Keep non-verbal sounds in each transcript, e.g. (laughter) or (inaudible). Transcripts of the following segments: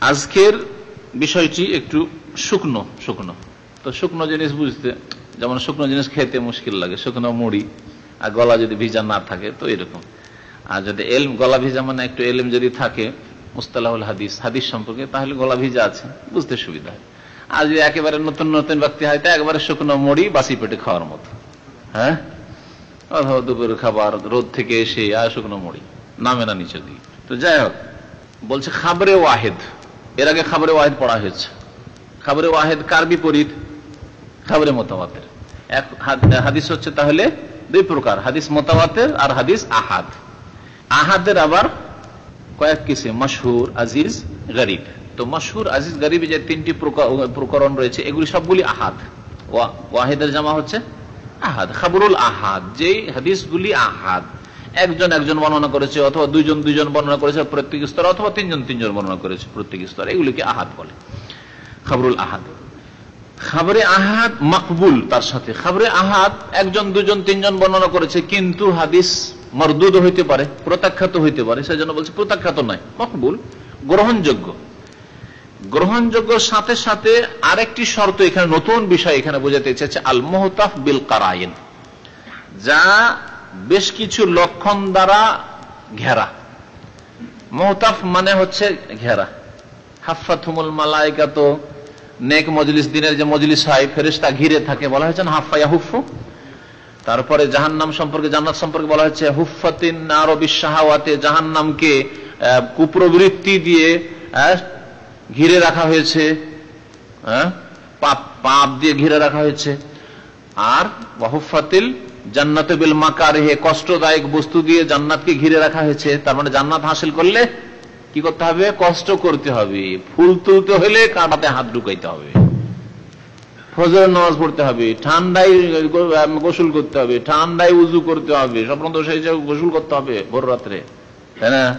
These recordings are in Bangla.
আজকের বিষয়টি একটু শুকনো শুকনো। তো শুকনো জিনিস বুঝতে, যেমন শুকনো জিনিস খেতে মুশকিল লাগে, শুকনো মুড়ি আর গলা যদি ভিজা না থাকে, তো এরকম। আর যদি এলম, গলা ভিজা মানে একটু এলম যদি থাকে, মুস্তালাহুল হাদিস হাদিস সম্পর্কে, তাহলে গলা ভিজা আছে, বুঝতে সুবিধা হয়। আর যদি একেবারে নতুন নতুন ব্যক্তি হয়, তা একবারে শুকনো মুড়ি বাসি পেটে খাওয়ার মতো। হ্যাঁ? অথবা দুপুরের খাবার রোদ থেকে এসে আর নামে না তো যাই হোক, বলছে খাবরে ওয়াহেদ। এর আগে খাবরে ওয়াহেদ পড়া হয়েছে। খাবরে ওয়াহেদ কার বিপরীত? খাবরে এক হাদিস হচ্ছে তাহলে দুই প্রকার, হাদিস মোতাবাতের আর হাদিস আহাদ। আহাদের আবার কয়েক কিসে, মশহুর, আজিজ, গরিব। তো মশহুর, আজিজ, গরিব যে তিনটি প্রকরণ রয়েছে, এগুলি সবগুলি আহাদ। ওয়াহেদের জামা হচ্ছে আহাদ, খাবরুল আহাদ যে হাদিসগুলি আহাদ। একজন একজন বর্ণনা করেছে, অথবা দুইজন দুইজন বর্ণনা করেছে, প্রত্যেক স্তর, অথবা তিনজন তিনজন বর্ণনা করেছে, প্রত্যেক স্তর। এগুলিকে আহাদ বলে। খাবরুল আহাদ। খাবরে আহাদ মকবুল তার সাথে। খাবরে আহাদ একজন দুজন তিনজন বর্ণনা করেছে, কিন্তু হাদিস মরদুদ হইতে পারে, প্রত্যাখ্যাত হইতে পারে। সেজন্য বলছে প্রত্যাখ্যাত নয়, মকবুল, গ্রহণযোগ্য। গ্রহণযোগ্য সাথে সাথে আরেকটি শর্ত এখানে নতুন বিষয় এখানে বোঝাতে চেয়েছে আল মোহতাফ বিল কারাইন যা বেশ কিছু লক্ষণ দ্বারা ঘেরা। মোহতাফ মানে হচ্ছে ঘেরা। হাফাথুমুল মালাইকা তো নেক মজলিস, দিনের যে মজলিস হয় ফেরেস্তা ঘিরে থাকে বলা হয়েছে হুফু তারপরে জাহান্নাম সম্পর্কে, জান্নাত সম্পর্কে বলা হচ্ছে হুফাতিন শাহাওয়াতে, জাহান্নামকে কুপ্রবৃত্তি দিয়ে ঘিরে রাখা হয়েছে পাপ পাপ দিয়ে ঘিরে রাখা হয়েছে। আর ওয়াহুফাতিল জান্নাতে বিল কষ্টদায়ক বস্তু দিয়ে জান্নাতকে ঘিরে রাখা হয়েছে। তার মানে জান্নাত হাসিল করলে কি করতে হবে? কষ্ট করতে হবে। ফুল তুলতে হলে হাত ঢুকাইতে হবে। ফজর নামাজ পড়তে হবে। ঠান্ডায় গোসল করতে হবে। ঠান্ডায় উজু করতে হবে। স্বপ্ন দোষ গোসল করতে হবে ভোর রাত্রে। তাই না?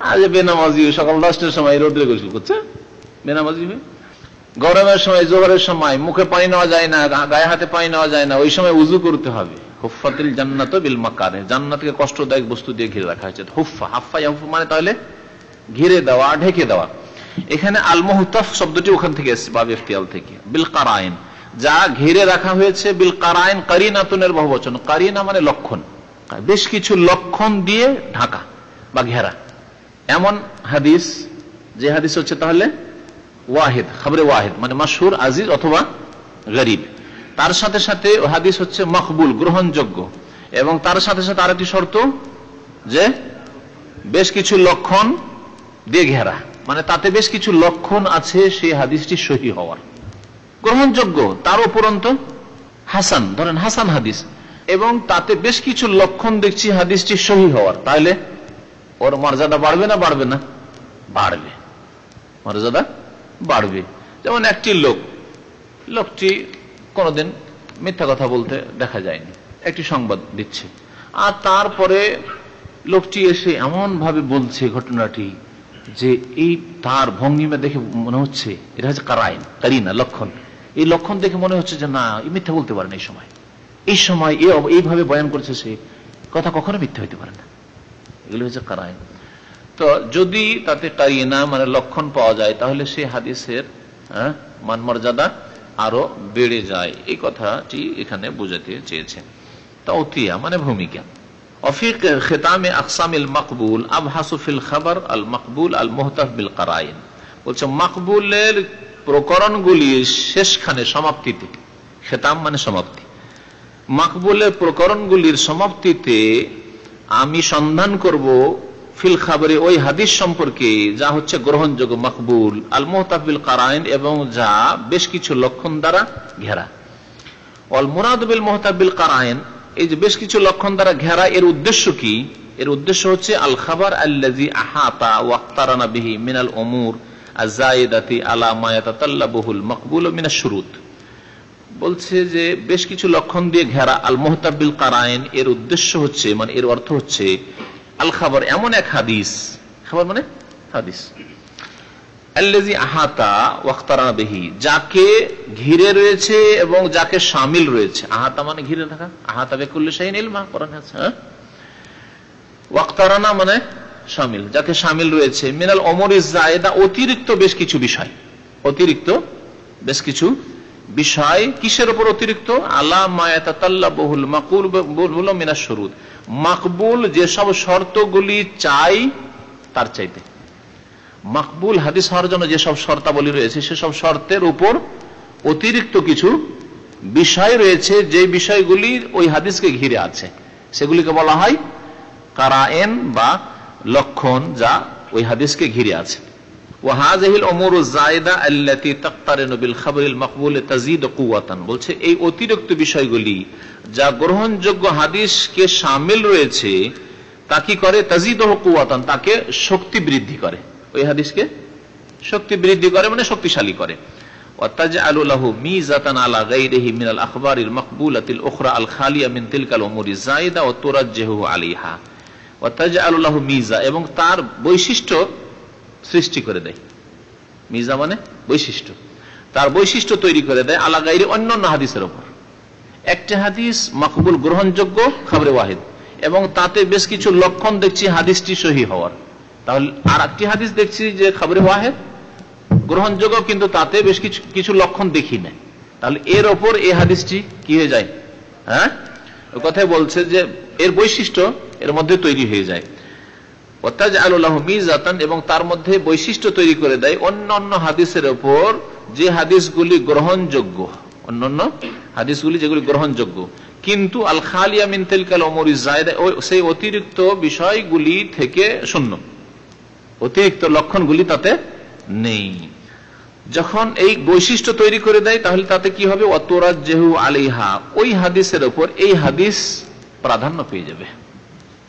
আজ বেনামাজি সকাল দশটার সময় রোদ্রে গোসল করছে। বেনামাজি হয়ে? গরমের সময়, জোহরের সময়, মুখে পানি নেওয়া যায় না গায়ে হাতে পানি নেওয়া যায় না, ওই সময় উজু করতে হবে। হুফাতিল জান্নাত বিল মাকারে। জান্নাতকে কষ্টদায়ক বস্তু দিয়ে ঘিরে রাখা হয়েছে। হুফা হাফা হুফা মানে তাহলে ঘিরে দেওয়া, ঢেকে দেওয়া। এখানে আল মুহতাফ শব্দটি ওখান থেকে এসছে, বাব ইফতিয়াল থেকে। বিল কারাইন। যা ঘিরে রাখা হয়েছে বিল কারাইন, কারিনাতুনের বহুবচন। কারিনা মানে লক্ষণ। বেশ কিছু লক্ষণ দিয়ে ঢাকা বা ঘেরা। এমন হাদিস, যে হাদিস হচ্ছে তাহলে ওয়াহিদ, খবরে ওয়াহেদ মানে মাসুর আজিজ অথবা গরিব। তার সাথে সাথে হাদিস হচ্ছে মকবুল, গ্রহণযোগ্য। এবং তার সাথে সাথে আরেকটি শর্ত যে বেশ কিছু লক্ষণ দিয়ে ঘেরা। মানে তাতে বেশ কিছু লক্ষণ আছে সেই হাদিসটি সহি হওয়ার। গ্রহণযোগ্য, তার উপরন্ত হাসান, ধরেন হাসান হাদিস। এবং তাতে বেশ কিছু লক্ষণ দেখছি হাদিসটি সহি হওয়ার। তাহলে ওর মর্যাদা বাড়বে না বাড়বে না? বাড়বে। মর্যাদা বাড়বে। যেমন একটি লোক, লোকটি কোনোদিন মিথ্যা কথা বলতে দেখা যায়নি, একটি সংবাদ দিচ্ছে। আর তারপরে লোকটি এসে এমন ভাবে বলছে ঘটনাটি যে এই তার ভঙ্গিমা দেখে মনে হচ্ছে এটা হচ্ছে কারাইন, কারিনা, লক্ষণ। এই লক্ষণ দেখে মনে হচ্ছে যে না, এই মিথ্যা বলতে পারেন এই সময়। এই সময় এইভাবে বয়ান করছে সে, কথা কখনো মিথ্যা হইতে পারে না। এগুলো হচ্ছে কারাইন। তো যদি তাতে কারিনা মানে লক্ষণ পাওয়া যায়, তাহলে সে হাদিসের মান মর্যাদা আরও বেড়ে যায়। এই কথাটি এখানে বোঝাতে চেয়েছেন তাওতিয়া মানে ভূমিকা। অফিক খেতামে আকসামিল মকবুল আবহাসুফিল খাবার আল মকবুল আল মোহতাফ বিল কারাইন। বলছে, মকবুলের প্রকরণগুলি শেষখানে সমাপ্তিতে খেতাম মানে সমাপ্তি। মকবুলের প্রকরণগুলির সমাপ্তিতে আমি সন্ধান করব ফিল খাবারে ওই হাদিস সম্পর্কে যা হচ্ছে গ্রহণযোগ্য, মকবুল আল মোহতাবিল কারাইন এবং যা বেশ কিছু লক্ষণ দ্বারা ঘেরা। অল মুরাদবিল মোহতাবিল কারাইন, এই যে বেশ কিছু লক্ষণ দ্বারা ঘেরা, এর উদ্দেশ্য কি? এর উদ্দেশ্য হচ্ছে আল খাবার আল্লাজি আহাতা ওয়াক্তারানা বিহি মিনাল ওমুর আজাইদাতি আলা মায়াতাল্লাবহুল মকবুল ও মিনা শুরুত। বলছে যে বেশ কিছু লক্ষণ দিয়ে ঘেরা আল মোহতাবিল কারাইন, এর উদ্দেশ্য হচ্ছে মানে এর অর্থ হচ্ছে আল খাবার এমন এক হাদিস। খাবার মানে হাদিস। যাকে ঘিরে রয়েছে এবং যাকে সামিল রয়েছে। আহাতা মানে ঘিরে থাকা। আহাতা হ্যাঁ? ওয়াক্তারানা মানে সামিল, যাকে সামিল রয়েছে। মিনাল অমর জায়দা, অতিরিক্ত বেশ কিছু বিষয়। অতিরিক্ত বেশ কিছু বিষয়। কিসের উপর অতিরিক্ত? আলা মায়াতাল্লা বহুল মাকুল মিনা সরুদ মাকবুল যেসব শর্তগুলি চাই, তার চাইতে। মাকবুল হাদিস হওয়ার জন্য যেসব শর্তাবলী রয়েছে সেসব শর্তের উপর অতিরিক্ত কিছু বিষয় রয়েছে, যে বিষয়গুলি ওই হাদিসকে ঘিরে আছে। সেগুলিকে বলা হয় কারায়েন বা লক্ষণ যা ওই হাদিসকে ঘিরে আছে। বলছে, এই অতিরিক্ত বিষয়গুলি যা গ্রহণযোগ্য হাদিসকে সামিল রয়েছে, তা কি করে? তাজিদ কুয়াতান তাকে শক্তি বৃদ্ধি করে। ওই শক্তি বৃদ্ধি করে মানে শক্তিশালী করে। এবং তার বৈশিষ্ট্য সৃষ্টি করে দেয়। মিজা মানে বৈশিষ্ট্য। তার বৈশিষ্ট্য তৈরি করে দেয় আলা গাইরে অন্যান্য হাদিসের ওপর একটি হাদিস মকবুল গ্রহণযোগ্য খাবরে ওয়াহিদ। এবং তাতে বেশ কিছু লক্ষণ দেখছি হাদিসটি সহি হওয়ার। তাহলে আর একটি হাদিস দেখছি যে খাবরে ওয়াহেদ গ্রহণযোগ্য, কিন্তু তাতে বেশ কিছু কিছু লক্ষণ দেখি না তাহলে এর ওপর এই হাদিসটি কি হয়ে যায়? হ্যাঁ? কথাই বলছে যে এর বৈশিষ্ট্য এর মধ্যে তৈরি হয়ে যায়। এবং তার মধ্যে বৈশিষ্ট্য তৈরি করে দেয় অন্যান্য হাদিসের ওপর যে হাদিসগুলি গ্রহণযোগ্য। অন্যান্য হাদিসগুলি যেগুলি গ্রহণযোগ্য। কিন্তু আল খালিয়া মিনতেল কাল অমরি সেই অতিরিক্ত বিষয়গুলি থেকে শূন্য। অতিরিক্ত লক্ষণগুলি তাতে নেই। যখন এই বৈশিষ্ট্য তৈরি করে দেয়, তাহলে তাতে কি হবে? অতরাজ জেহু আলিহা ওই হাদিসের ওপর এই হাদিস প্রাধান্য পেয়ে যাবে।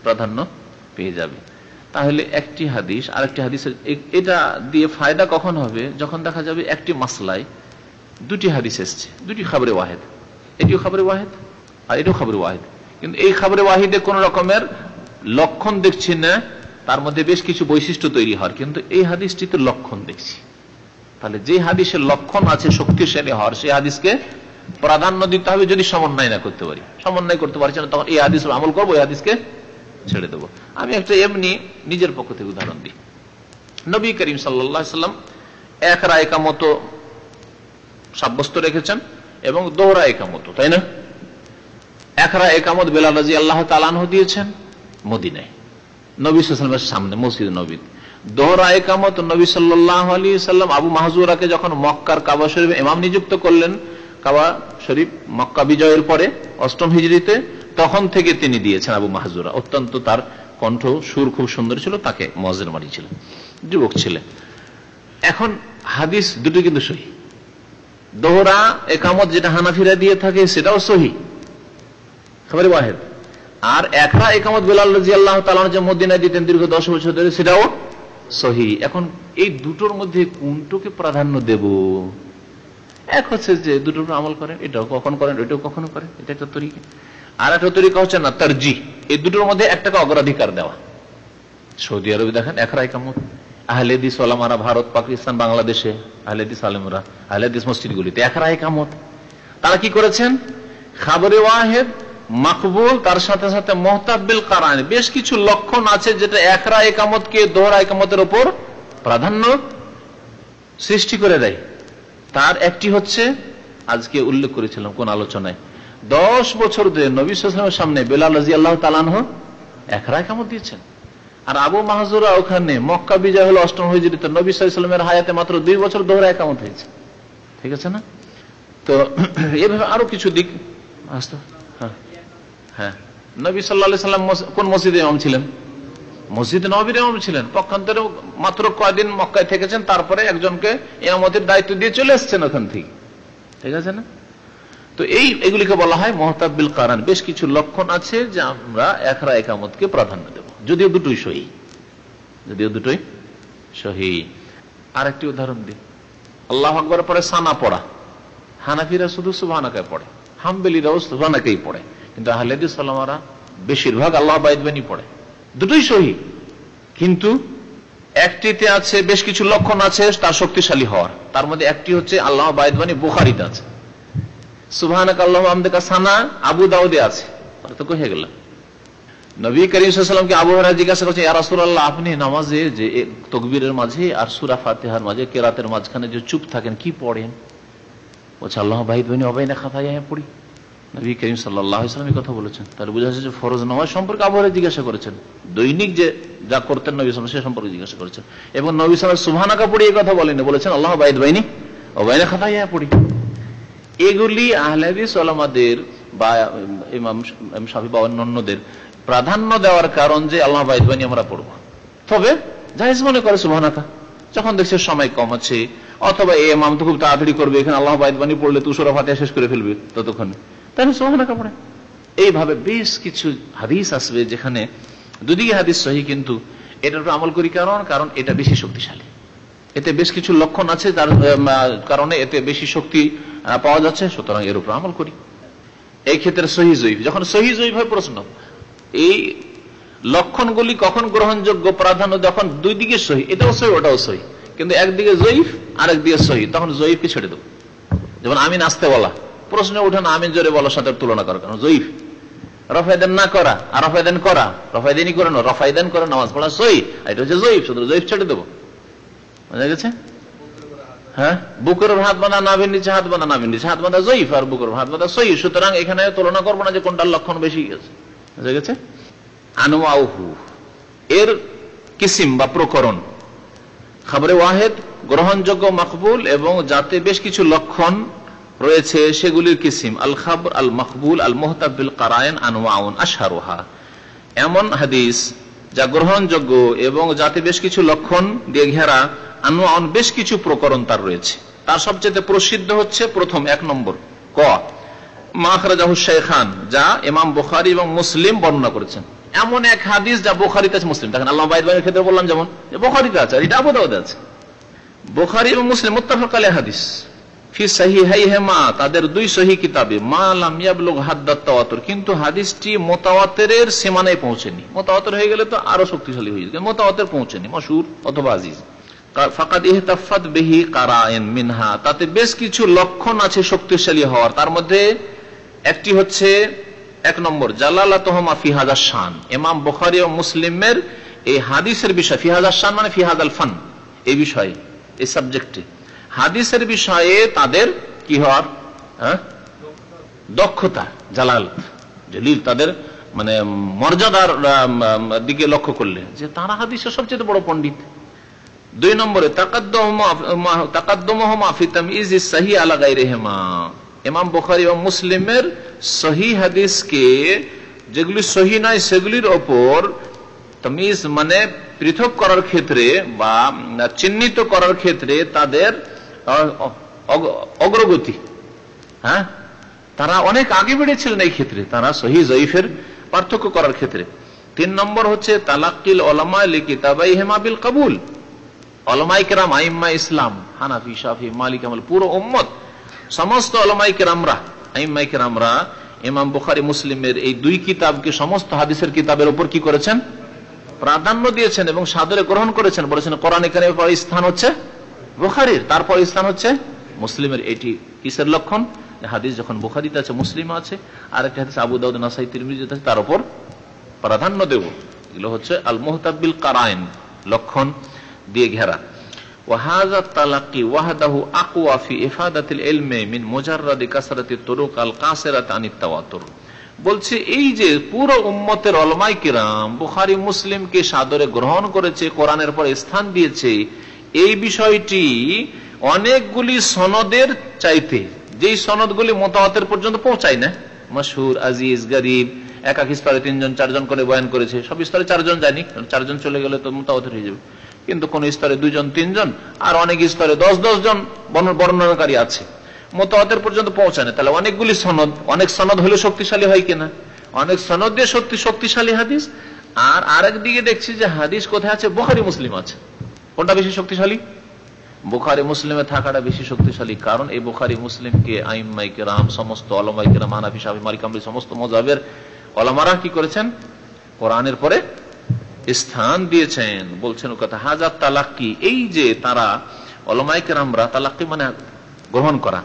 প্রাধান্য পেয়ে যাবে। তাহলে একটি হাদিস আর একটি হাদিসের এটা দিয়ে ফায়দা কখন হবে? যখন দেখা যাবে একটি মাসলায় দুটি হাদিস এসছে, দুটি খাবরে ওয়াহেদ। এটিও খাবরে ওয়াহেদ আর এটাও খাবরে ওয়াহেদ। কিন্তু এই খাবরে ওয়াহিদে কোন রকমের লক্ষণ দেখছি না, তার মধ্যে বেশ কিছু বৈশিষ্ট্য তৈরি হওয়ার। কিন্তু এই হাদিসটিতে লক্ষণ দেখছি। তাহলে যে হাদিসের লক্ষণ আছে শক্তিশালী হওয়ার, সেই হাদিসকে প্রাধান্য দিতে হবে যদি সমন্বয় না করতে পারি। সমন্বয় করতে পারছি না, তখন এই হাদিস আমল করব, এই হাদিসকে ছেড়ে দেবো। আমি একটা এমনি নিজের পক্ষ থেকে উদাহরণ দিই। নবী করিম সাল্লাম এক রায় মতো সাব্যস্ত রেখেছেন এবং দোহরা একামত তাই না? একরা একামত বেলাল রাজি আল্লাহ তালানহ দিয়েছেন মদিনায়। নবী সাল্লামের সামনে, মসজিদ নবী দোহরা একামত নবী সাল্লাহ আলী সাল্লাম আবু মাহজুরাকে যখন মক্কার কাবা শরীফ ইমাম নিযুক্ত করলেন, কাবা শরীফ মক্কা বিজয়ের পরে অষ্টম হিজড়িতে তখন থেকে তিনি দিয়েছেন আবু মাহজুরা। অত্যন্ত তার কণ্ঠ সুর খুব সুন্দর ছিল, তাকে মজের মারিয়েছিলেন যুবক ছিলেন এখন হাদিস দুটো কিন্তু সহি। দোহরা, একামত যেটা হানাফিরা দিয়ে থাকে, সেটাও সহি। খবর ওয়াহেদ। আর একরা একামত বেলাল রাজি মদিনায় দিতেন দীর্ঘ দশ বছর ধরে, সেটাও সহি। এখন এই দুটোর মধ্যে কোনটাকে প্রাধান্য দেব? এক হচ্ছে যে দুটোর আমল করেন, এটাও কখন করেন এটাও কখনো করেন এটা একটা তরিকা। আর একটা তরিকা হচ্ছে না তার এই দুটোর মধ্যে একটাকে অগ্রাধিকার দেওয়া। সৌদি আরবে দেখেন একরা একামত আহলেদিস ওলামারা ভারত, পাকিস্তান, বাংলাদেশে, আহলেদিস আলমরা, আহলেদিস মসজিদগুলিতে একরা একামত তারা কি করেছেন? খাবরে ওয়াহেদ, মাকবুল, তার সাথে সাথে মোহতাবিল কারান। বেশ কিছু লক্ষণ আছে যেটা একরা একামতকে দোহরা একামতের ওপর প্রাধান্য সৃষ্টি করে দেয়। তার একটি হচ্ছে, আজকে উল্লেখ করেছিলাম কোন আলোচনায় দশ বছর ধরে নবী সালামের সামনে বেলাল রাজি আল্লাহ তালানহ একরা একামত দিয়েছেন। আর আবু মাহজুরা ওখানে মক্কা বিজয় হলো অষ্টম হয়ে হয়েছিল নবী সাল্লামের হায়াতে মাত্র দুই বছর দোহরা একামত হয়েছে। ঠিক আছে না? তো (clears throat) এভাবে আরও কিছু দিক হ্যাঁ। হ্যাঁ। নবী সাল্লা সাল্লাম কোন মসজিদে ইমাম ছিলেন? মসজিদ নবীর ইমাম ছিলেন। পক্ষান্তরে মাত্র কয়দিন মক্কায় থেকেছেন, তারপরে একজনকে ইমামতের দায়িত্ব দিয়ে চলে এসছেন ওখান থেকে। ঠিক আছে না? তো এই, এগুলিকে বলা হয় মহতাবিল কারণ বেশ কিছু লক্ষণ আছে যে আমরা একরা একামতকে প্রাধান্য দেব। যদিও দুটোই সহি। যদিও দুটোই সহি। আর একটি উদাহরণ দিই। আল্লাহ আকবর পরে সানা পড়া। হানাফিরা শুধু সুবাহানাকে পড়ে। হামবেলিরাও সুবাহানাকেই পড়ে। কিন্তু আহলেদি সালামারা বেশিরভাগ আল্লাহ বাইদবানি পড়ে। দুটোই সহি। কিন্তু একটিতে আছে বেশ কিছু লক্ষণ আছে তার শক্তিশালী হওয়ার। তার মধ্যে একটি হচ্ছে আল্লাহ বাইদবানী বুখারিতে আছে। আল্লাহ আবু নবী জিজ্ঞাসা ইয়ারাসুল্লাহ আপনি নামাজে যে তকবীরের মাঝে আর মাঝে কেরাতের মাঝখানে যে চুপ থাকেন, কি পড়েন? বলছে, আল্লাহ বাহিদ বাহিনী অবাই না খাতা পড়ি। নবী করিম সাল্লাহামের কথা বলেছেন। তাহলে বোঝা যাচ্ছে যে ফরজ নামাজ সম্পর্কে আবহাওয়া জিজ্ঞাসা করেছেন। দৈনিক যে যা করতেন নবী সালাম সে সম্পর্কে জিজ্ঞাসা করেছেন। এবং নবী সালাম সুহানাকা পড়ি এই কথা বলেনি বলেছেন, আল্লাহ বাইদ বাহিনী অবাইনা খাতা হ্যাঁ পড়ি। এগুলি আহলাদিস আলামাদের বা ইমাম সাফি বা অন্যদের প্রাধান্য দেওয়ার কারণ যে আল্লাহ বাইদ বাহিনী আমরা পড়ব। তবে জাহেজ মনে করে সুহানাকা যখন দেখছে সময় কম আছে অথবা এ মাম তো খুব তাড়াতাড়ি করবে, এখানে আল্লাহ বাইদ বাণী পড়লে তুষরা ফাতে শেষ করে ফেলবে ততক্ষণে। তাহলে সোহানাকা পড়ে। এইভাবে বেশ কিছু হাদিস আসবে যেখানে দুদিকে হাদিস সহি, কিন্তু এটার উপর আমল করি কারণ কারণ এটা বেশি শক্তিশালী। এতে বেশ কিছু লক্ষণ আছে তার কারণে এতে বেশি শক্তি পাওয়া যাচ্ছে, সুতরাং এর উপর আমল করি। এই ক্ষেত্রে সহি জয়ীফ। যখন সহি জয়ীফ হয় প্রশ্ন, এই লক্ষণগুলি কখন গ্রহণযোগ্য? প্রাধান্য যখন দুই দিকে সহি, এটাও সহি, ওটাও সহি। কিন্তু একদিকে জয়ীফ আর একদিকে সহি। তখন জয়ীফকে ছেড়ে দেবো। যেমন আমি নাচতে বলা প্রশ্নে উঠে না আমি জোরে বলার সাথে তুলনা করার কারণ জয়ীফ। রফায়দান না করা আর রফায়দান করা রফায়দানি করে না রফায়দান করে নামাজ পড়া সহি এটা হচ্ছে জয়ীফ, শুধু জয়ীফ ছেড়ে দেবো। বোঝা গেছে? হ্যাঁ? বুকের হাত বাঁধা নাভির নিচে হাত বাঁধা হাত বাঁধা আর বুকের হাত বাঁধা সহি সুতরাং এখানে তুলনা করব না যে কোনটার লক্ষণ বেশি গেছে। বুঝা গেছে? এর কিসিম বা প্রকরণ। খাবরে ওয়াহেদ, গ্রহণযোগ্য, মকবুল এবং যাতে বেশ কিছু লক্ষণ রয়েছে সেগুলির কিসিম। আল খাবর, আল মকবুল, আল মোহতাবিল কারায়ন আনোয়াউন আশারোহা এমন হাদিস যা গ্রহণযোগ্য এবং যাতে বেশ কিছু লক্ষণ দিয়ে ঘেরা আনোয়াউন বেশ কিছু প্রকরণ তার রয়েছে। তার সবচেয়ে প্রসিদ্ধ হচ্ছে প্রথম এক নম্বর, ক মাখরাজাহু শেখান যা ইমাম বুখারি এবং মুসলিম বর্ণনা করেছেন। এমন এক হাদিস যা বোখারিতে আছে, মুসলিম। দেখেন আল্লাহ বাইদের ক্ষেত্রে বললাম যেমন বোখারিতে আছে এটা আবুদাউদে আছে। বোখারি এবং মুসলিম, মুত্তাফাক হাদিস। ফি তাদের দুই সহি কিতাবে, মা লাম ইয়াবলুগ হাদ্দাত তাওয়াতুর। কিন্তু হাদিসটি মোতাওয়াতের সীমানায় পৌঁছেনি। মোতাওয়াতের হয়ে গেলে তো আরও শক্তিশালী হয়ে যাবে মোতাওয়াতের পৌঁছেনি মশহুর অথবা আজিজ। কারায়েন মিনহা, তাতে বেশ কিছু লক্ষণ আছে শক্তিশালী হওয়ার। তার মধ্যে একটি হচ্ছে এক নম্বর জালালাতহমা ফিহাজা শান। ইমাম বুখারি ও মুসলিমের এই হাদিসের বিষয় ফিহাজা শান মানে ফিহাজ আল ফান, এই বিষয়ে, এই সাবজেক্টে। হাদিসের বিষয়ে তাদের কি হওয়ার? হ্যাঁ? দক্ষতা, জালাল। জলিল তাদের মানে মর্যাদার দিকে লক্ষ্য করলে যে তারা হাদিসের সবচেয়ে বড় পণ্ডিত। দুই নম্বরে মুসলিমের সহি হাদিসকে, যেগুলি সহি নয়, সেগুলির ওপর তমিজ মানে পৃথক করার ক্ষেত্রে বা চিহ্নিত করার ক্ষেত্রে তাদের অগ্রগতি। হ্যাঁ? তারা অনেক আগে বেড়েছিলেন এই ক্ষেত্রে। তারা সহি জয়ীফের পার্থক্য করার ক্ষেত্রে। তিন নম্বর হচ্ছে, তালাক্কিল ওলামা কিতাবাই হেমাবিল কাবুল। অলমাই আইম্মা ইসলাম, হানাফি, শাফি, মালিক আমল, পুরো উম্মত, সমস্ত অলমাই কেরামরা আইম্মাই কেরামরা, ইমাম বুখারি, মুসলিমের এই দুই কিতাবকে, সমস্ত হাদিসের কিতাবের উপর কি করেছেন? প্রাধান্য দিয়েছেন এবং সাদরে গ্রহণ করেছেন। বলেছেন, কোরআন এখানে স্থান হচ্ছে বুখারির তারপর স্থান হচ্ছে মুসলিমের এটি কিসের লক্ষণ হাদিস যখন বুখারিতে আছে মুসলিম আছে আর একটা হাদিস আবু দাউদ নাসাই তিরমিজিতে আছে তার উপর প্রাধান্য দেব এগুলো হচ্ছে আল মোহতাবিল কারায়ন লক্ষণ দিয়ে ঘেরা وهذا التلقي وحده اقوى في افاده العلم من مجرد كثره الطرق القاصره عن التواتر বলছে এই যে পুরো উম্মতের অলমাই কিরাম বুখারি মুসলিমকে সাদরে গ্রহণ করেছে কোরআনের পর স্থান দিয়েছে এই বিষয়টি অনেকগুলি সনদের চাইতে, যেই সনদগুলি মতামতের পর্যন্ত পৌঁছায় না। মশহুর, আজিজ, গরিব এক এক স্তরে তিনজন, চারজন করে বয়ান করেছে। সব স্তরে চারজন জানি চারজন চলে গেলে তো মতামতের হয়ে যাবে। কিন্তু কোন স্তরে দুজন, তিনজন, আর অনেক স্তরে দশ দশ জন বর্ণনাকারী আছে। মতামতের পর্যন্ত পৌঁছায় না। তাহলে অনেকগুলি সনদ, অনেক সনদ হলে শক্তিশালী হয় কিনা? অনেক সনদ দিয়ে সত্যি শক্তিশালী হাদিস? আর আরেক দিকে দেখছি যে হাদিস কোথায় আছে? বোখারি, মুসলিম আছে। কোনটা বেশি শক্তিশালী? বুখারি মুসলিমে থাকাটা বেশি শক্তিশালী। কারণ এই বুখারি মুসলিমকে আইমাইকে রাম সমস্ত অলমাইকে রাম আনাফি সাহেব মালিক সমস্ত মজাবের অলমারা কি করেছেন? কোরআনের পরে স্থান দিয়েছেন। বলছেন কথা হাজার তালাক্কি এই যে তারা অলমাইকের আমরা তালাক্কি মানে গ্রহণ করা।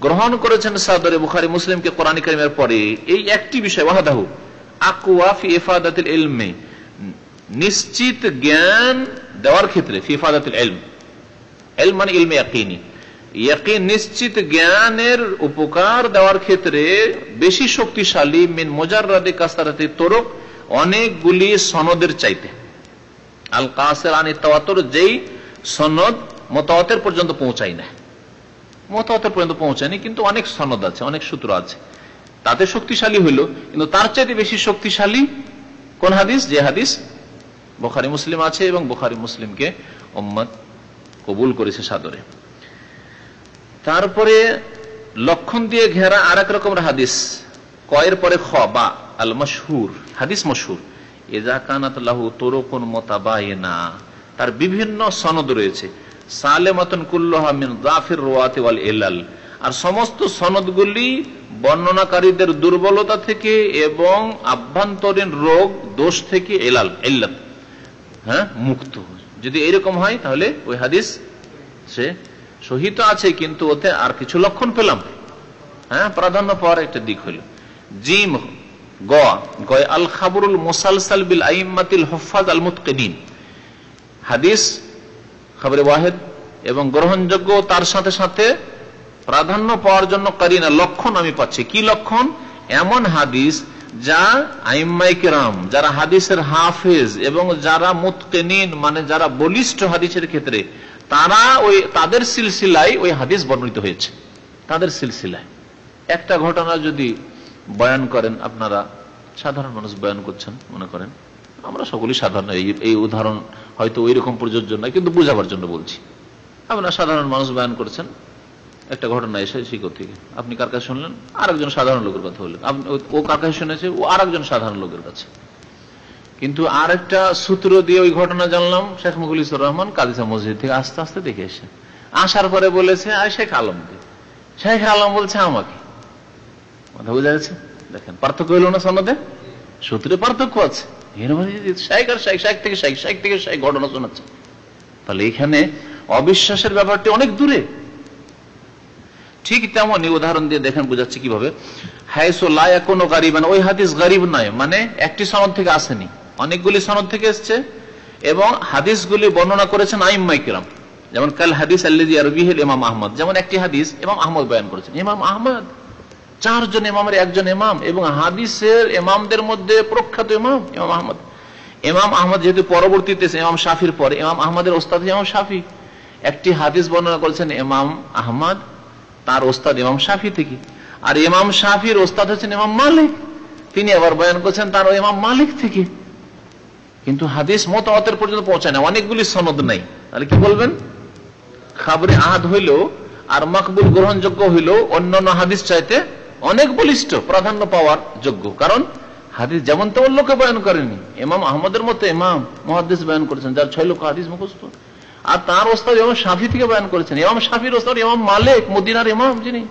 গ্রহণ করেছেন সাদরে বুখারি মুসলিমকে কোরআন করিমের পরে। এই একটি বিষয়, ওয়াহাদাহু, আকুয়া ফি ইফাদাতিল ইলমে। নিশ্চিত জ্ঞান দেওয়ার ক্ষেত্রে মানে নিশ্চিত জ্ঞানের উপকার দেওয়ার ক্ষেত্রে বেশি শক্তিশালী মিন মোজাররাদে কাসারাতে তোরক অনেকগুলি সনদের চাইতে। আল কাসের আনি তাওয়াতর যেই সনদ মতাওয়াতের পর্যন্ত পৌঁছায় না। মতাওয়াতের পর্যন্ত পৌঁছায়নি, কিন্তু অনেক সনদ আছে, অনেক সূত্র আছে। তাতে শক্তিশালী হইল, কিন্তু তার চাইতে বেশি শক্তিশালী কোন হাদিস? যে হাদিস বোখারি মুসলিম আছে এবং বোখারি মুসলিমকে ওম্মদ কবুল করেছে সাদরে। তারপরে লক্ষণ দিয়ে ঘেরা আর এক রকমের হাদিস, কয়ের পরে খ, বা আল মশহুর হাদিস মশহুর। এজা কানাত লাহু তোরকুন মোতাবায়না তার বিভিন্ন সনদ রয়েছে। রোয়াতে ওয়াল এলাল আর সমস্ত সনদগুলি বর্ণনাকারীদের দুর্বলতা থেকে এবং আভ্যন্তরীণ রোগ, দোষ থেকে এলাল এল্লাত হ্যাঁ মুক্ত যদি এরকম হয়, তাহলে ওই হাদিস সে শহীদ আছে, কিন্তু ওতে আর কিছু লক্ষণ পেলাম। হ্যাঁ প্রাধান্য পাওয়ার একটা দিক হইল জিম গয় আল খাবরুল মোসালসাল বিল আইমাতিল হফাজ আল মুতকেদিন। হাদিস, খবরে ওয়াহেদ এবং গ্রহণযোগ্য তার সাথে সাথে প্রাধান্য পাওয়ার জন্য কারিনা। লক্ষণ আমি পাচ্ছি। কি লক্ষণ? এমন হাদিস যা আইমাইকেরাম যারা হাদিসের হাফেজ এবং যারা মুতকেনিন মানে যারা বলিষ্ঠ হাদিসের ক্ষেত্রে, তারা ওই, তাদের সিলসিলায় ওই হাদিস বর্ণিত হয়েছে। তাদের সিলসিলায়। একটা ঘটনা যদি বয়ান করেন আপনারা, সাধারণ মানুষ বয়ান করছেন, মনে করেন। আমরা সকলেই সাধারণ, এই উদাহরণ হয়তো ওই রকম প্রযোজ্য নয়, কিন্তু বুঝাবার জন্য বলছি। আপনারা সাধারণ মানুষ বয়ান করছেন একটা ঘটনা এসে শিকর থেকে আপনি কার কাছে শুনলেন? আরেকজন সাধারণ লোকের কথা বললেন। ও কার কাছে শুনেছে? ও আরেকজন সাধারণ লোকের কাছে। কিন্তু আর একটা সূত্র দিয়ে ওই ঘটনা জানলাম, শেখ মুখুল ইসুর রহমান কাদিসা মসজিদ থেকে আস্তে আস্তে দেখে এসে আসার পরে বলেছে, আর শেখ আলমকে শেখ আলম বলছে, আমাকে। কথা বোঝা যাচ্ছে? দেখেন, পার্থক্য হইল না সনদে? সূত্রে পার্থক্য আছে। শেখ আর শেখ থেকে শেখ শেখ থেকে শেখ ঘটনা শোনাচ্ছে। তাহলে এখানে অবিশ্বাসের ব্যাপারটি অনেক দূরে। ঠিক তেমনই উদাহরণ দিয়ে দেখেন, বুঝাচ্ছে কীভাবে। হাইসো লায়া কোনো গারিব ওই হাদিস গরিব নয় মানে একটি সনদ থেকে আসেনি। অনেকগুলি সনদ থেকে এসছে এবং হাদিসগুলি বর্ণনা করেছেন আইম্মাই কিরাম। যেমন, কাল হাদিস আল্লাজি আরবিহিল ইমাম আহমদ, যেমন একটি হাদিস ইমাম আহমদ বয়ান করেছেন। ইমাম আহমদ, চারজন ইমামের একজন ইমাম এবং হাদিসের ইমামদের মধ্যে প্রখ্যাত ইমাম ইমাম আহমদ। ইমাম আহমদ যেহেতু পরবর্তীতে ইমাম শাফির পরে, ইমাম আহমদের ওস্তাদ ইমাম শাফি। একটি হাদিস বর্ণনা করেছেন ইমাম আহমদ তার ওস্তাদ ইমাম শাফি থেকে। আর ইমাম শাফির ওস্তাদ হচ্ছেন ইমাম মালিক। তিনি আবার বয়ান করছেন তার ইমাম মালিক থেকে। কিন্তু হাদিস মতামতের পর্যন্ত পৌঁছায় না, অনেকগুলি সনদ নাই। তাহলে কি বলবেন? খাবরে আহাদ হইল আর মকবুল গ্রহণযোগ্য হইল অন্যান্য হাদিস চাইতে অনেক বলিষ্ঠ, প্রাধান্য পাওয়ার যোগ্য। কারণ হাদিস যেমন তেমন লোকে বয়ান করেনি। ইমাম আহমদের মতো ইমাম মহাদিস বয়ান করেছেন, যার ছয় লোক হাদিস মুখস্থ। আর তার ওস্তাদ ইমাম শাফি থেকে বয়ান করেছেন। ইমাম শাফির ওস্তাদ, ইমাম মালিক, মদিনার ইমাম যিনি।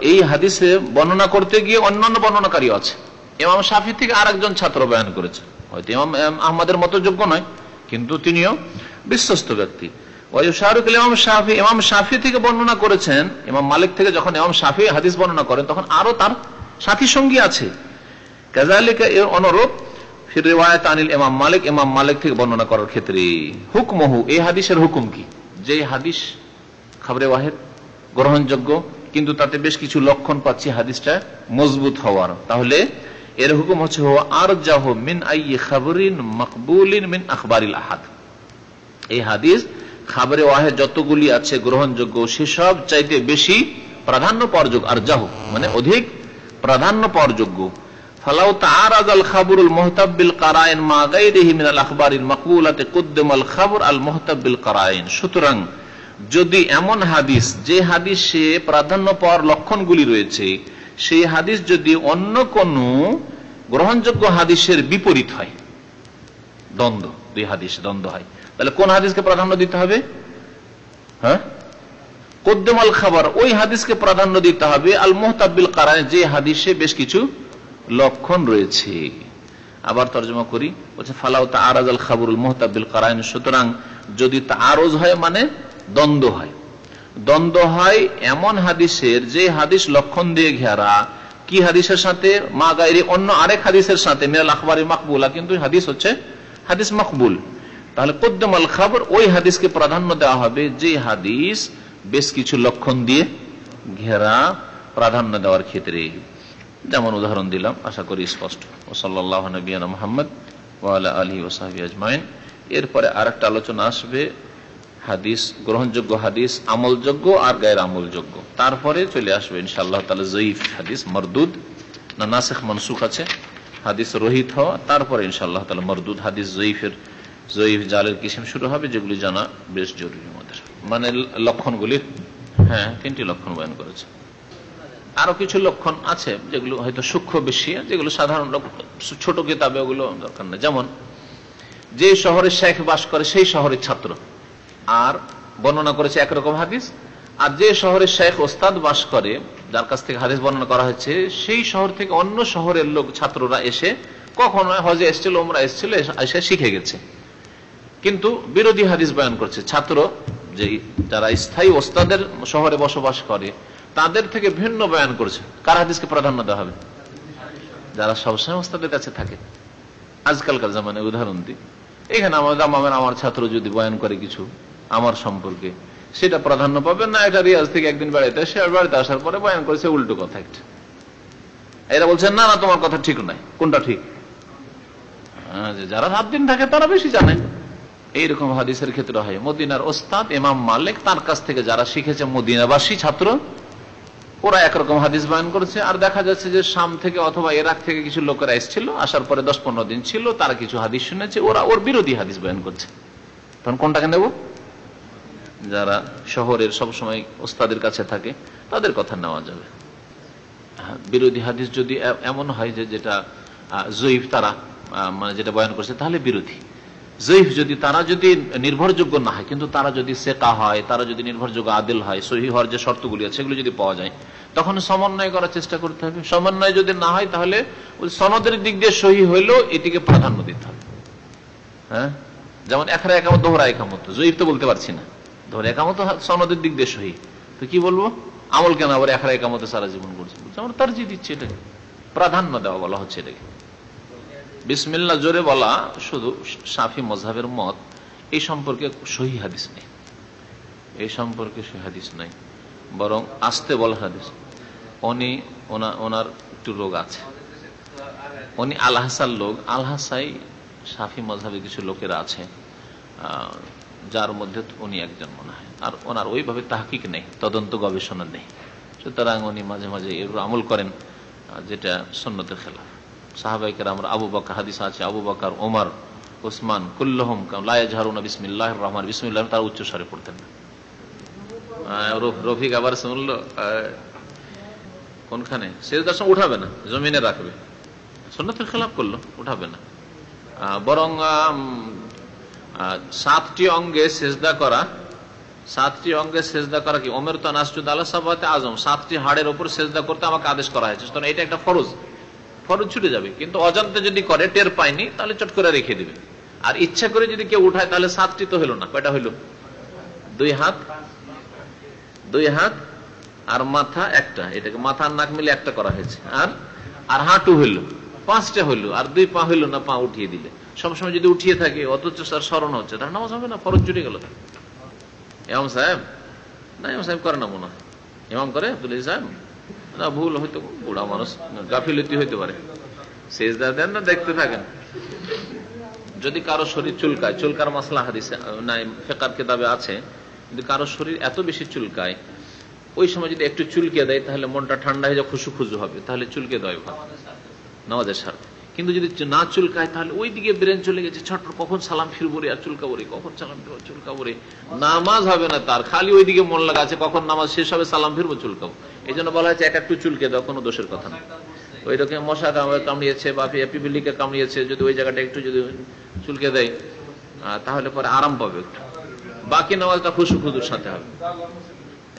এই হাদিসে বর্ণনা করতে গিয়ে আছে। থেকে ছাত্র করেছে। হয়তো মতো যোগ্য নয়, কিন্তু তিনিও বিশ্বস্ত ব্যক্তি। ইমাম শাফি ইমাম শাফি থেকে বর্ণনা করেছেন, ইমাম মালিক থেকে যখন ইমাম শাফি হাদিস বর্ণনা করেন, তখন আরও তার সাথী সঙ্গী আছে। কাজালিকা এর অনুরূপ রেওয়ায়ত আনিল ইমাম মালিক ইমাম মালিক থেকে বর্ণনা করার ক্ষেত্রে। হুকমহু, এই হাদিসের হুকুম কি? যে হাদিস খাবরে ওয়াহেদ, গ্রহণযোগ্য, কিন্তু তাতে বেশ কিছু লক্ষণ পাচ্ছি হাদিসটা মজবুত হওয়ার। তাহলে এর হুকুম হচ্ছে আর যাহ মিন আই খাবরিন মকবুলিন মিন আখবরিল আহাদ। এই হাদিস খাবরে ওয়াহেদ যতগুলি আছে গ্রহণযোগ্য, সেসব চাইতে বেশি প্রাধান্য পাওয়ার যোগ্য। আর যাহ মানে অধিক প্রাধান্য পাওয়ার যোগ্য। ফালাউ তাআরাদ আল খাবরুল মুহতাব্বিল কারাইন মা গায়রিহি মিন আল আখবারিল মাকবুলাতে খাবর আল মুহতাব্বিল কারাইন। সুতরাং যদি এমন হাদিস, যে হাদিসে প্রাধান্য পাওয়ার লক্ষণগুলি রয়েছে, সেই হাদিস যদি অন্য কোন গ্রহণযোগ্য হাদিসের বিপরীত হয়, দ্বন্দ্ব, দুই হাদিস দ্বন্দ্ব হয়, তাহলে কোন হাদিসকে প্রাধান্য দিতে হবে? হ্যাঁ? কদ্দমাল খাবার, ওই হাদিসকে প্রাধান্য দিতে হবে আল মোহতাবিল কারায় যে হাদিসে বেশ কিছু লক্ষণ রয়েছে। আবার তর্জমা করি, বলছে, ফালাউ তা আরাজ আল খাবরুল মোহতাবিল কারায়ন সুতরাং যদি তা আরজ হয় মানে দ্বন্দ্ব হয়। দ্বন্দ্ব হয় এমন হাদিসের, যে হাদিস লক্ষণ দিয়ে ঘেরা। কি হাদিসের সাথে? মা গাইরি, অন্য আরেক হাদিসের সাথে, মিনাল আখবরি মাকবুলা, কিন্তু হাদিস হচ্ছে হাদিস মকবুল। তাহলে কদ্দমাল খাবর, ওই হাদিসকে প্রাধান্য দেওয়া হবে, যে হাদিস বেশ কিছু লক্ষণ দিয়ে ঘেরা, প্রাধান্য দেওয়ার ক্ষেত্রে। যেমন উদাহরণ দিলাম, আশা করি স্পষ্ট। ও সাল্লাহ নবীনা মোহাম্মদ ওয়ালা আলী ওসাহাবি আজমাইন। এরপরে আর একটা আলোচনা আসবে, হাদিস, গ্রহণযোগ্য হাদিস, আমলযোগ্য আর গায়ের আমলযোগ্য। তারপরে চলে আসবে ইনশাআল্লাহ তালা জয়ীফ হাদিস, মরদুদ। না, নাসেখ মনসুখ আছে, হাদিস রোহিত হওয়া। তারপরে ইনশাআল্লাহ তালা মরদুদ হাদিস জয়ীফের, জয়ীফ জালের কিসিম শুরু হবে, যেগুলি জানা বেশ জরুরি আমাদের। মানে লক্ষণগুলির হ্যাঁ তিনটি লক্ষণ বয়ন করেছে। আরও কিছু লক্ষণ আছে যেগুলো হয়তো সূক্ষ্ম বেশি, যেগুলো সাধারণ ছোট কিতাবে ওগুলো দরকার নেই। যেমন, যে শহরে শেখ বাস করে সেই শহরের ছাত্র। আর বর্ণনা করেছে একরকম হাদিস, আর যে শহরে শেখ ওস্তাদ বাস করে, যার কাছ থেকে হাদিস বর্ণনা করা হয়েছে, সেই শহর থেকে অন্য শহরের লোক ছাত্ররা এসে কখনো হজে এসছিল ওমরা এসছিল, এসে শিখে গেছে। কিন্তু বিরোধী হাদিস বয়ান করছে, ছাত্র যে যারা স্থায়ী ওস্তাদের শহরে বসবাস করে তাদের থেকে ভিন্ন বয়ান করছে। কার হাদিসকে প্রাধান্য দেওয়া হবে? যারা সবসময় ওস্তাদের কাছে থাকে। আজকালকার জামানে উদাহরণ দিই। এখানে আমার আমার আমার ছাত্র যদি বয়ান করে কিছু, আমার সম্পর্কে, সেটা প্রাধান্য পাবে না, এটা রিয়াজ থেকে একদিন বেড়াইতে সে বাড়িতে আসার পরে বয়ান করেছে, উল্টো কথা একটা। এরা বলছেন না না, তোমার কথা ঠিক নাই কোনটা ঠিক? যারা সাত দিন থাকে, তারা বেশি জানে। এইরকম হাদিসের ক্ষেত্রে হয়। মদিনার ওস্তাদ এমাম মালিক তার কাছ থেকে যারা শিখেছে, মদিনাবাসী ছাত্র ওরা একরকম হাদিস বয়ান করেছে, আর দেখা যাচ্ছে যে শাম থেকে অথবা এরাক থেকে কিছু লোকেরা এসেছিল, আসার পরে দশ পনেরো দিন ছিল, তারা কিছু হাদিস শুনেছে, ওরা ওর বিরোধী হাদিস বয়ান করছে। তখন কোনটাকে নেব? যারা শহরের সব সময় ওস্তাদের কাছে থাকে, তাদের কথা নেওয়া যাবে। বিরোধী হাদিস যদি এমন হয় যে যেটা জয়ীফ তারা মানে যেটা বয়ান করছে, তাহলে বিরোধী। জয়ীফ যদি তারা যদি নির্ভরযোগ্য না হয়, কিন্তু তারা যদি সেকা হয়, তারা যদি নির্ভরযোগ্য আদিল হয়, সহি হওয়ার যে শর্তগুলি আছে, সেগুলো যদি পাওয়া যায়, তখন সমন্বয় করার চেষ্টা করতে হবে। সমন্বয় যদি না হয়, তাহলে সনদের দিক দিয়ে সহি হইলেও এটিকে প্রাধান্য দিতে হবে। হ্যাঁ? যেমন একরা একামত দোহরা একামত। জয়ীফ তো বলতে পারছি না। ধরে একামত সনদের দিক দিয়ে সহি। তো কি বলব? আমল কেন আবার একরা একামতে সারা জীবন করছে? আমরা তার জি দিচ্ছি এটাকে। প্রাধান্য দেওয়া বলা হচ্ছে এটাকে। বিসমিল্লা জোরে বলা শুধু সাফি মজাহের মত, এই সম্পর্কে সহি হাদিস নেই। এই সম্পর্কে সহি হাদিস নাই, বরং আসতে বলা হাদিস। উনি ওনার একটু রোগ আছে। উনি আলহাসার লোক। আলহাসাই সাফি মজাহের কিছু লোকেরা আছে যার মধ্যে উনি একজন মনে হয়। আর ওনার ওইভাবে তাহকিক নেই, তদন্ত গবেষণা নেই। সুতরাং উনি মাঝে মাঝে এগুলো আমল করেন যেটা সন্ন্যতের খেলাফ। সাহাবাইকার আমরা আবু বাক্কা হাদিস আছে, আবু বাকার ওমর ওসমান কুল্লহম লাইজহারুনা বিসমিল্লাহ রহমান বিসমিল্লাহ উচ্চ স্বরে পড়তেন। না রফিক আবার শুনল কোনখানে? সে দর্শন উঠাবে না, জমিনে রাখবে। সন্ন্যতের খেলাফ করল, উঠাবে না। বরং সাতটি অঙ্গে সেজদা করা, সাতটি অঙ্গে সেজদা করা কি? ওমের তো নাসজুদ আল্লাহ সাবাতে আজম, সাতটি হাড়ের ওপর সেজদা করতে আমাকে আদেশ করা হয়েছে। এটা একটা ফরজ। ফরজ ছুটে যাবে, কিন্তু অজান্তে যদি করে, টের পায়নি, তাহলে চট করে রেখে দিবে। আর ইচ্ছা করে যদি কেউ উঠায়, তাহলে সাতটি তো হলো না। কয়টা হইল দুই হাত দুই হাত আর মাথা একটা। এটাকে মাথা আর নাক মিলে একটা করা হয়েছে। আর আর হাঁটু হইল পাঁচটা হইল আর দুই পা হইল না, পা উঠিয়ে দিলে। সবসময় যদি উঠিয়ে থাকে, অথচ তার স্মরণ হচ্ছে। তার নামাজ হবে না, ফরজ জুড়ে গেল এমাম সাহেব? না এমাম সাহেব করে না মনে হয়। ইমাম করে আব্দুল সাহেব? না, ভুল হয়তো, বুড়া মানুষ, গাফিলতি হইতে পারে। সেজদা দেন না, দেখতে থাকেন। যদি কারও শরীর চুলকায়, চুলকার মশলা হাদিসে, নাই, ফেকার কেতাবে আছে কিন্তু কারও শরীর এত বেশি চুলকায়, ওই সময় যদি একটু চুলকে দেয়, তাহলে মনটা ঠান্ডা হয়ে যায়, খুশু খুশু হবে, তাহলে চুলকে দেয় ভালো নামাজের সাথে কিন্তু যদি না চুলকায়, তাহলে ওই দিকে ব্রেন চলে গেছে, ছট, কখন সালাম ফিরবো আর চুলকাবো কখন সালাম ফিরবো, চুলকাবো নামাজ হবে না তার, খালি ওই দিকে মন লাগা আছে, কখন নামাজ শেষ হবে, সালাম ফিরবো, চুলকাবো। এই জন্য বলা হয়েছে এক একটু চুলকে দেওয়া কোনো দোষের কথা না। ওই রকম মশা কামড়িয়েছে বা পিপিলিকে কামড়িয়েছে, যদি ওই জায়গাটা একটু যদি চুলকে দেয় তাহলে পরে আরাম পাবে একটু। বাকি নামাজটা খুশু খুদুর সাথে হবে।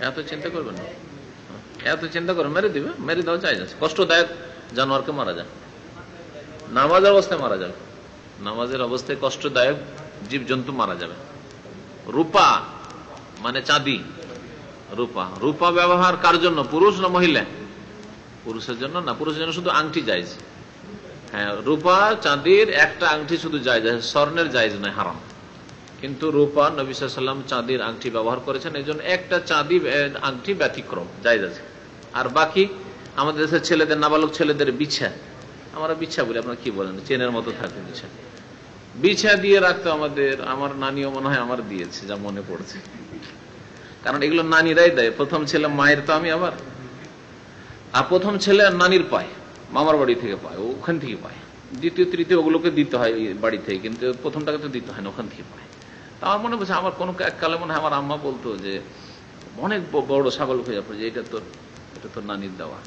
এত চিন্তা করবেন না। এত চিন্তা করে, মেরে দিবে, মেরে দেওয়া যাচ্ছে কষ্টদায়ক জানোয়ারকে মারা যায়। নামাজের অবস্থায় মারা যাবে। নামাজের অবস্থায় কষ্টদায়ক জীব জন্তু মারা যাবে। রূপা মানে চাঁদি। রূপা রূপা ব্যবহার কার জন্য? পুরুষ না মহিলা? পুরুষের জন্য না, পুরুষের জন্য শুধু আংটি যাইজ হ্যাঁ রূপা, চাঁদির একটা আংটি শুধু যায় স্বর্ণের জায়জ নয়, হারাম। কিন্তু রূপা, নবী সাল্লাম চাঁদির আংটি ব্যবহার করেছেন, এই জন্য একটা চাঁদি আংটি ব্যতিক্রম, জায়জ আছে। আর বাকি, আমাদের দেশের ছেলেদের, নাবালক ছেলেদের বিছা। আমরা বিছা বলি, আপনার কি বলেন? চেনের মতো থাকে বিছা। বিছা দিয়ে রাখতো আমাদের, আমার নানিও মনে হয় আমার দিয়েছে, যা মনে পড়ছে। কারণ এগুলো নানিরাই দেয়, প্রথম ছেলে মায়ের তো আমি আবার। আর প্রথম ছেলে নানির পায়, মামার বাড়ি থেকে পায়, ওখান থেকে পায়। দ্বিতীয়, তৃতীয় ওগুলোকে দিতে হয় বাড়ি থেকে, কিন্তু প্রথমটাকে তো দিতে হয় না, ওখান থেকে পায়। তা আমার মনে পড়ছে, আমার কোনো এককালে মনে হয় আমার আম্মা বলতো যে, অনেক বড় ছাগল হয়ে যাবে যে এটা তোর এটা তোর নানির দেওয়া।